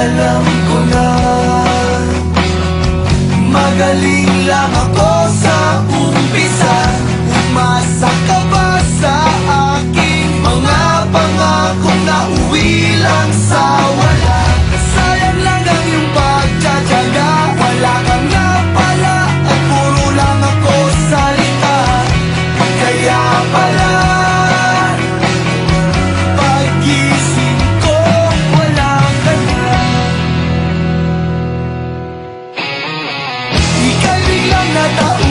alam ko na Magaling lang ako sa umpisa. Umasa ka 다